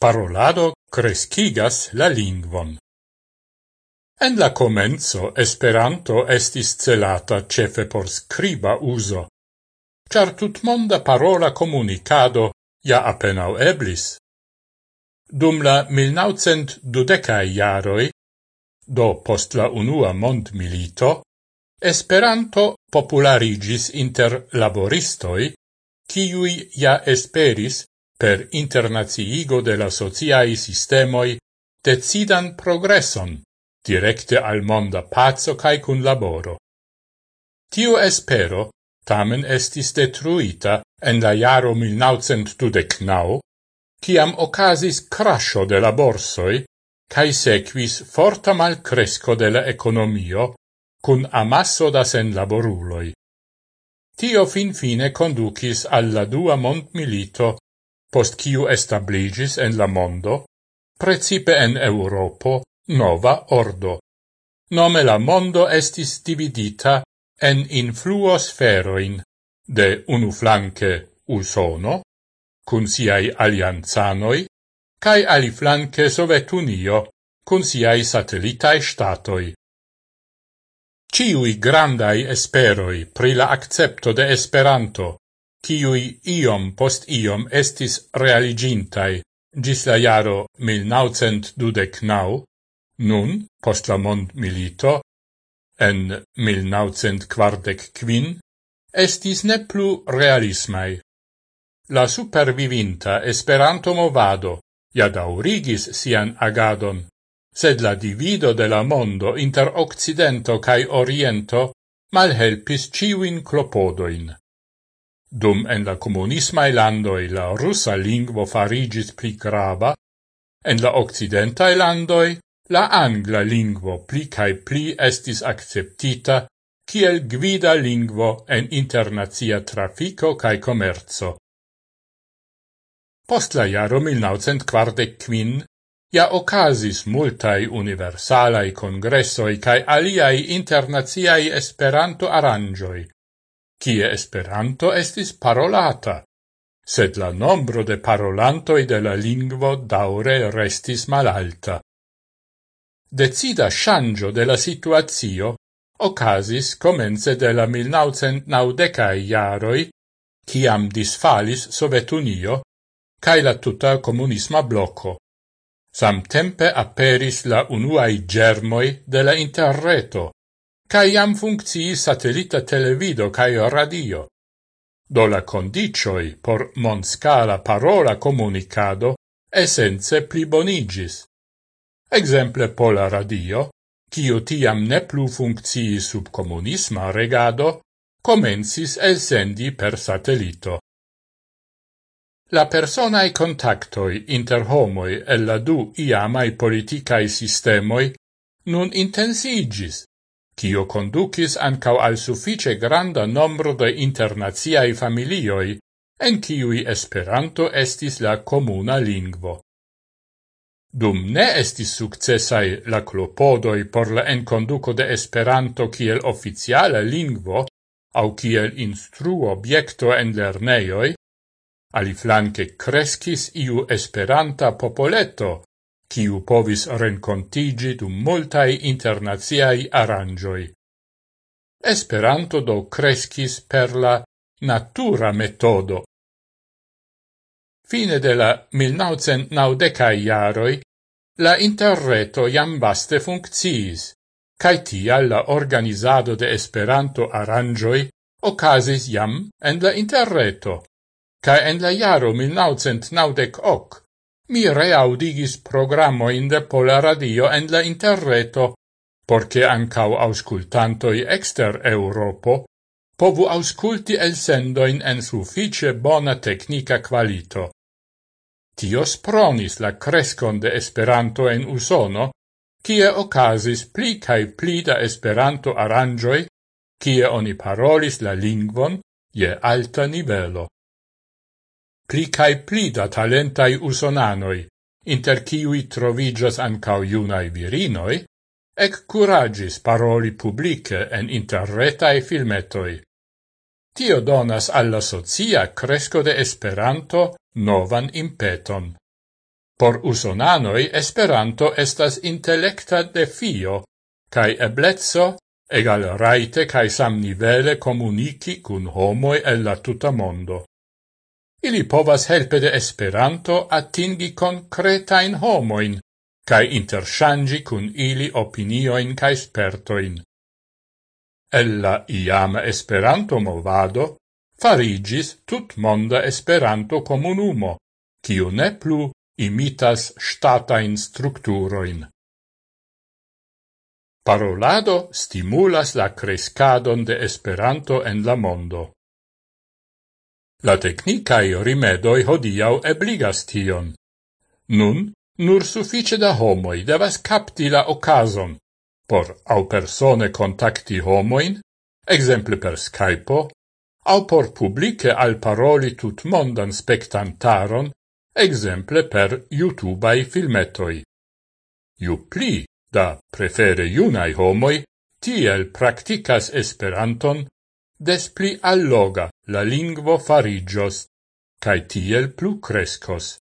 Parolado crescigas la lingvon. En la comenzo Esperanto estis celata cefe por scriba uso, char tutmonda parola comunicado ja apenau eblis. Dum la 1912 jaroi, do post la unua mond milito, Esperanto popularigis inter laboristoi, kiui ja esperis per internaziigo de la sociai sistemoi decidan progresson directe al monda pazzo cae cun laboro. Tiu espero tamen estis detruita en la jaro 1929, ciam ocasis crasho de la borsoi, cae sequis forta malcresco de la economio, cun amasso da sen laboruloi. Tio fin fine conducis alla dua montmilito post quiu establigis en la mondo, precipe en Europo, nova ordo. Nome la mondo estis dividita en influosferoin de unu flanque Usono, cun siai alianzanoi, cae aliflanque Sovetunio, cun siai satellitae statoi. Ciui grandai esperoi pri la accepto de Esperanto kiui iom post iom estis realigintai gis la jaro 1929, nun, post la mond milito, en 1945, estis ne plu realismai. La supervivinta Esperanto movado ja daurigis sian agadon, sed la divido de la mondo inter Occidento cae Oriento malhelpis ciuin clopodoin. Dum en la comunismae landoi la russa lingvo farigis pli grava, en la occidentae landoi la angla lingvo pli cae pli estis acceptita kiel gvida lingvo en internazia trafico cae commerzo. Post la jaro 1945 ja ocasis multai universalai congressoi cae aliai internaziai esperanto aranjoi kie Esperanto estis parolata, sed la nombro de parolantoi de la lingvo daure restis malalta. Decida shangio de la situazio ocasis comence de la 1990-ai iaroi, ciam disfalis Sovetunio, cae la tuta comunisma blocco. Samtempe aperis la unuai germoi de la interreto, cae iam functii satellita televido cae radio. Do la condicioi por monscala parola comunicado essenze plibonigis. Exemple pola radio, cio tiam ne plu functii sub comunisma regado, comensis elsendi per satellito. La personae contactoi inter homoi e la du iamai politicae sistemoi nun intensigis, kio conducis ancau al suffice granda nombro de internaziai familioi, en ciui Esperanto estis la comuna lingvo. Dum ne estis successai la clopodoi por la enconduco de Esperanto kiel oficiala lingvo au kiel instruo obiecto en lerneioi, aliflanke kreskis crescis iu Esperanta popoleto, quiu povis rencontigi dum multae internaziai arangioi. Esperanto do crescis per la natura metodo. Fine de la 1990 iaroi, la interreto jam vaste funcciis, cae tia la organizado de Esperanto arangioi ocasis jam en la interreto, cae en la iaro 1990 ok, mi reaudigis programoin de Pola Radio en la interreto, porce ancau auscultantoi exter Europo povu ausculti el sendoin en suffice bona tecnica qualito. Tio spronis la crescon de Esperanto en Usono, kie ocasis pli cae pli da Esperanto aranjoi, kie oni parolis la lingvon je alta nivelo pli cae pli da talentai usonanoi, inter ciui trovigas ancau iunai virinoi, ec curagis paroli publice en interretae filmetoi. Tio donas alla socia cresco de Esperanto novan impeton. Por usonanoi Esperanto estas intelecta defio, cae eblezzo egal raite cae samnivele comunici cun homoi el la tuta mondo. Ili povas helpe de Esperanto atingi concretain homoin, cae interchangi cun ili opinioin cae spertoin. Ella iama Esperanto movado farigis tut monda Esperanto comunumo, kiu ne plu imitas statain structuroin. Parolado stimulas la crescadon de Esperanto en la mondo. La technicae rimedoi hodiau ebligas tion. Nun, nur suffice da homoi devas capti la ocason, por au persone contacti homoin, exemple per Skype'o, au por publice al paroli tut mondan spectantaron, exemple per YouTubeai filmetoi. Ju pli da prefere iunai homoi, tiel practicas Esperanton, des pli alloga la lingvo farigios, cae tiel plu crescos.